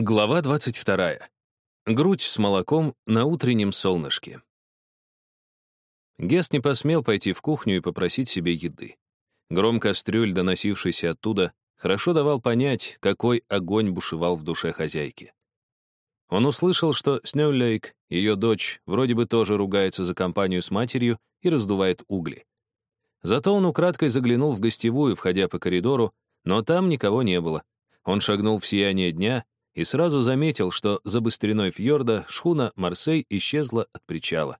Глава 22. Грудь с молоком на утреннем солнышке. Гест не посмел пойти в кухню и попросить себе еды. Гром кастрюль, доносившийся оттуда, хорошо давал понять, какой огонь бушевал в душе хозяйки. Он услышал, что Снеулейк, ее дочь, вроде бы тоже ругается за компанию с матерью и раздувает угли. Зато он украдкой заглянул в гостевую, входя по коридору, но там никого не было. Он шагнул в сияние дня — и сразу заметил, что за быстриной фьорда шхуна «Марсей» исчезла от причала.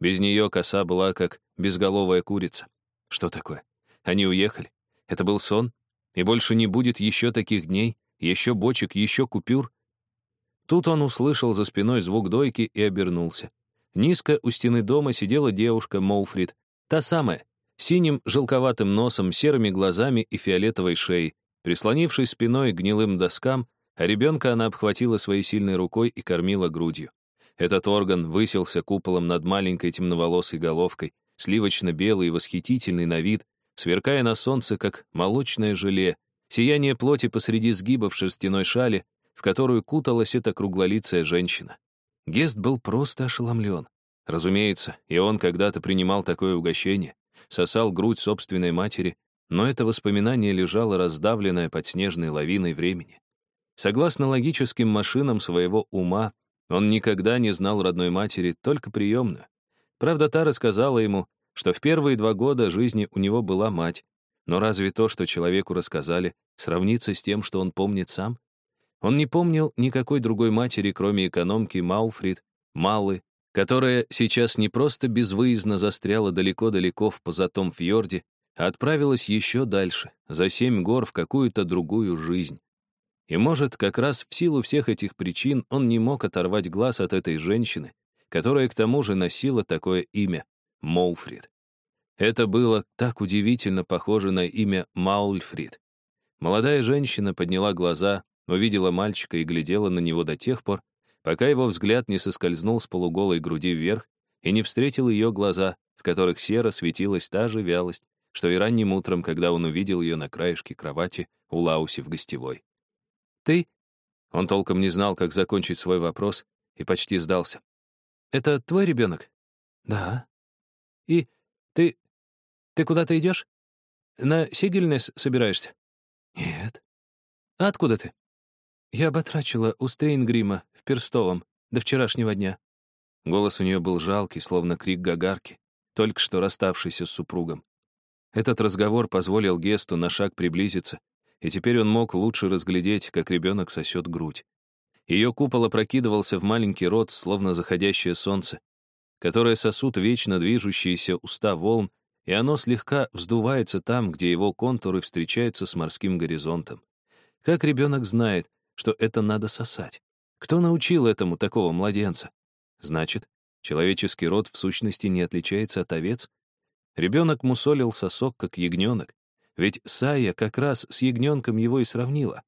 Без нее коса была как безголовая курица. Что такое? Они уехали? Это был сон? И больше не будет еще таких дней, еще бочек, еще купюр? Тут он услышал за спиной звук дойки и обернулся. Низко у стены дома сидела девушка Моуфрид, та самая, синим желковатым носом, серыми глазами и фиолетовой шеей, прислонившись спиной к гнилым доскам, а ребенка она обхватила своей сильной рукой и кормила грудью. Этот орган высился куполом над маленькой темноволосой головкой, сливочно-белый и восхитительный на вид, сверкая на солнце, как молочное желе, сияние плоти посреди сгибов шерстяной шали, в которую куталась эта круглолицая женщина. Гест был просто ошеломлен. Разумеется, и он когда-то принимал такое угощение, сосал грудь собственной матери, но это воспоминание лежало раздавленное под снежной лавиной времени. Согласно логическим машинам своего ума, он никогда не знал родной матери, только приемную. Правда, та рассказала ему, что в первые два года жизни у него была мать, но разве то, что человеку рассказали, сравнится с тем, что он помнит сам? Он не помнил никакой другой матери, кроме экономки Мауфрид, Малы, которая сейчас не просто безвыездно застряла далеко-далеко в позатом фьорде, а отправилась еще дальше, за семь гор в какую-то другую жизнь. И, может, как раз в силу всех этих причин он не мог оторвать глаз от этой женщины, которая к тому же носила такое имя — Моуфрид. Это было так удивительно похоже на имя Маульфрид. Молодая женщина подняла глаза, увидела мальчика и глядела на него до тех пор, пока его взгляд не соскользнул с полуголой груди вверх и не встретил ее глаза, в которых серо светилась та же вялость, что и ранним утром, когда он увидел ее на краешке кровати у Лауси в гостевой. «Ты?» Он толком не знал, как закончить свой вопрос, и почти сдался. «Это твой ребенок?» «Да». «И ты... ты куда-то идешь? На Сигельнес собираешься?» «Нет». «А откуда ты?» «Я батрачила у Стрейнгрима в Перстовом до вчерашнего дня». Голос у нее был жалкий, словно крик гагарки, только что расставшийся с супругом. Этот разговор позволил Гесту на шаг приблизиться, и теперь он мог лучше разглядеть, как ребенок сосет грудь. Ее купол опрокидывался в маленький рот, словно заходящее солнце, которое сосут вечно движущиеся уста волн, и оно слегка вздувается там, где его контуры встречаются с морским горизонтом. Как ребенок знает, что это надо сосать? Кто научил этому такого младенца? Значит, человеческий род в сущности не отличается от овец? Ребенок мусолил сосок, как ягненок, ведь Сая как раз с ягненком его и сравнила.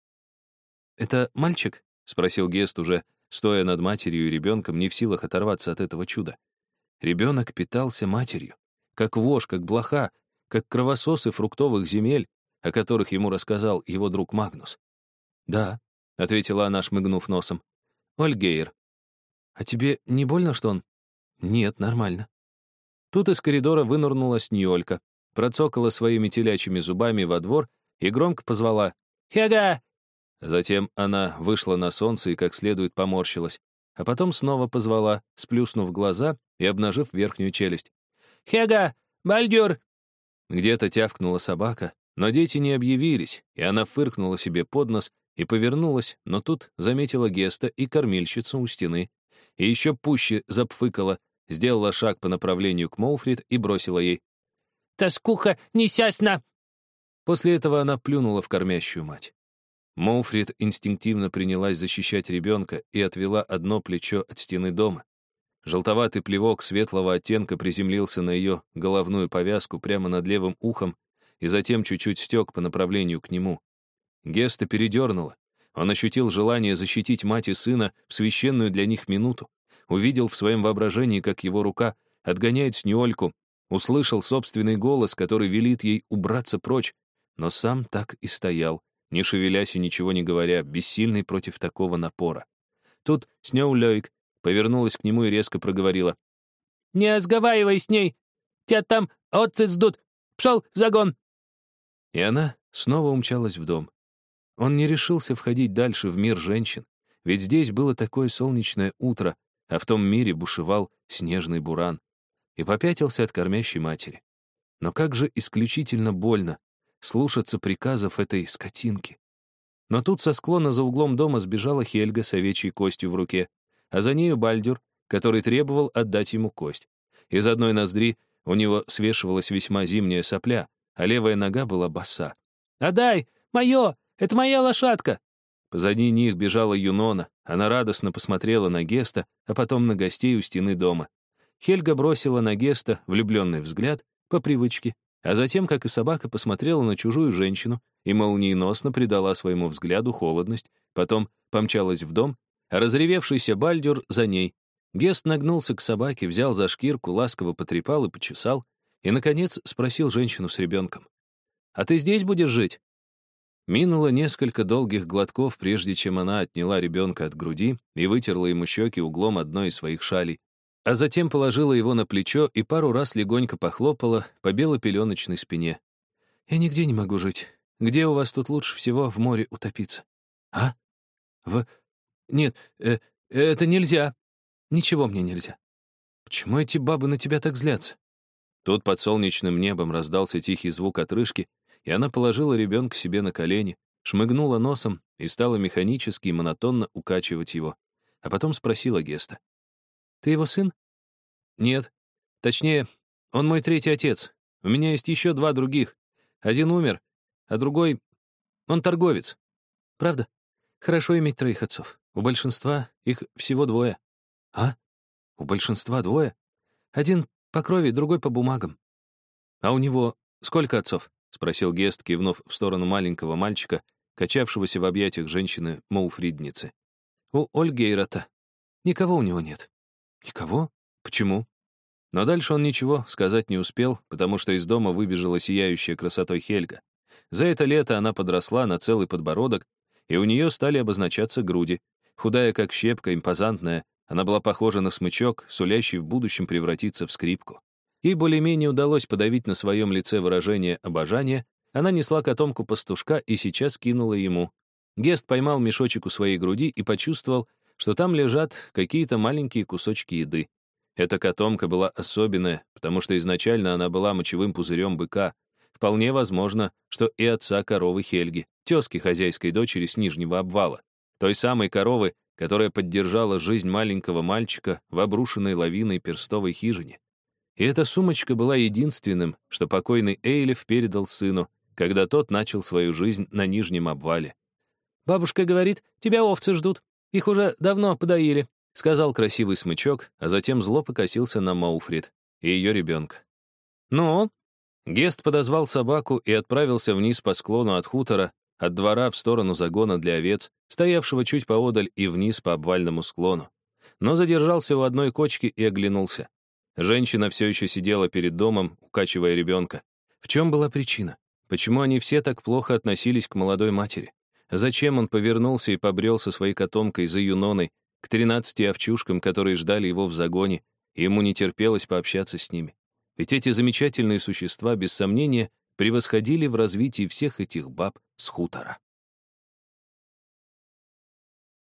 «Это мальчик?» — спросил Гест уже, стоя над матерью и ребенком, не в силах оторваться от этого чуда. Ребенок питался матерью, как вож, как блоха, как кровососы фруктовых земель, о которых ему рассказал его друг Магнус. «Да», — ответила она, шмыгнув носом. «Ольгейр, а тебе не больно, что он...» «Нет, нормально». Тут из коридора вынырнула Сньолька, процокала своими телячьими зубами во двор и громко позвала «Хега!». Затем она вышла на солнце и как следует поморщилась, а потом снова позвала, сплюснув глаза и обнажив верхнюю челюсть. «Хега! Бальдюр!» Где-то тявкнула собака, но дети не объявились, и она фыркнула себе под нос и повернулась, но тут заметила Геста и кормильщицу у стены, и еще пуще запфыкала, сделала шаг по направлению к Моуфрид и бросила ей тоскуха несясна!» После этого она плюнула в кормящую мать. Моуфрид инстинктивно принялась защищать ребенка и отвела одно плечо от стены дома. Желтоватый плевок светлого оттенка приземлился на ее головную повязку прямо над левым ухом и затем чуть-чуть стек по направлению к нему. Геста передернула. Он ощутил желание защитить мать и сына в священную для них минуту. Увидел в своем воображении, как его рука отгоняет Снюольку, Услышал собственный голос, который велит ей убраться прочь, но сам так и стоял, не шевелясь и ничего не говоря, бессильный против такого напора. Тут Снеулёйк повернулась к нему и резко проговорила. «Не разговаривай с ней! Тебя там отцы ждут! Пшел загон!» И она снова умчалась в дом. Он не решился входить дальше в мир женщин, ведь здесь было такое солнечное утро, а в том мире бушевал снежный буран, и попятился от кормящей матери. Но как же исключительно больно слушаться приказов этой скотинки. Но тут со склона за углом дома сбежала Хельга с овечьей костью в руке, а за нею Бальдюр, который требовал отдать ему кость. Из одной ноздри у него свешивалась весьма зимняя сопля, а левая нога была боса. «Отдай! Мое! Это моя лошадка!» Позади них бежала Юнона. Она радостно посмотрела на Геста, а потом на гостей у стены дома. Хельга бросила на Геста влюбленный взгляд по привычке, а затем, как и собака, посмотрела на чужую женщину и молниеносно придала своему взгляду холодность, потом помчалась в дом, а разревевшийся Бальдюр за ней. Гест нагнулся к собаке, взял за шкирку, ласково потрепал и почесал, и, наконец, спросил женщину с ребенком. «А ты здесь будешь жить?» Минуло несколько долгих глотков, прежде чем она отняла ребенка от груди и вытерла ему щеки углом одной из своих шалей, а затем положила его на плечо и пару раз легонько похлопала по белопеленочной спине. «Я нигде не могу жить. Где у вас тут лучше всего в море утопиться?» «А? В... Нет, э, это нельзя. Ничего мне нельзя. Почему эти бабы на тебя так злятся?» Тут под солнечным небом раздался тихий звук отрыжки, и она положила ребенка себе на колени, шмыгнула носом и стала механически и монотонно укачивать его, а потом спросила Геста. Ты его сын? Нет. Точнее, он мой третий отец. У меня есть еще два других. Один умер, а другой... Он торговец. Правда? Хорошо иметь троих отцов. У большинства их всего двое. А? У большинства двое? Один по крови, другой по бумагам. А у него сколько отцов? Спросил Гест, кивнув в сторону маленького мальчика, качавшегося в объятиях женщины Моуфридницы. У Ольгейрата. Никого у него нет. Никого? Почему? Но дальше он ничего сказать не успел, потому что из дома выбежала сияющая красотой Хельга. За это лето она подросла на целый подбородок, и у нее стали обозначаться груди. Худая, как щепка, импозантная, она была похожа на смычок, сулящий в будущем превратиться в скрипку. Ей более-менее удалось подавить на своем лице выражение обожания, она несла котомку пастушка и сейчас кинула ему. Гест поймал мешочек у своей груди и почувствовал, что там лежат какие-то маленькие кусочки еды. Эта котомка была особенная, потому что изначально она была мочевым пузырем быка. Вполне возможно, что и отца коровы Хельги, тезки хозяйской дочери с Нижнего обвала, той самой коровы, которая поддержала жизнь маленького мальчика в обрушенной лавиной перстовой хижине. И эта сумочка была единственным, что покойный Эйлев передал сыну, когда тот начал свою жизнь на Нижнем обвале. «Бабушка говорит, тебя овцы ждут», их уже давно подоили», — сказал красивый смычок, а затем зло покосился на Мауфрид и ее ребенка. «Ну?» Гест подозвал собаку и отправился вниз по склону от хутора, от двора в сторону загона для овец, стоявшего чуть поодаль и вниз по обвальному склону. Но задержался у одной кочки и оглянулся. Женщина все еще сидела перед домом, укачивая ребенка. В чем была причина? Почему они все так плохо относились к молодой матери? Зачем он повернулся и побрел со своей котомкой за Юноной к тринадцати овчушкам, которые ждали его в загоне, и ему не терпелось пообщаться с ними? Ведь эти замечательные существа, без сомнения, превосходили в развитии всех этих баб с хутора.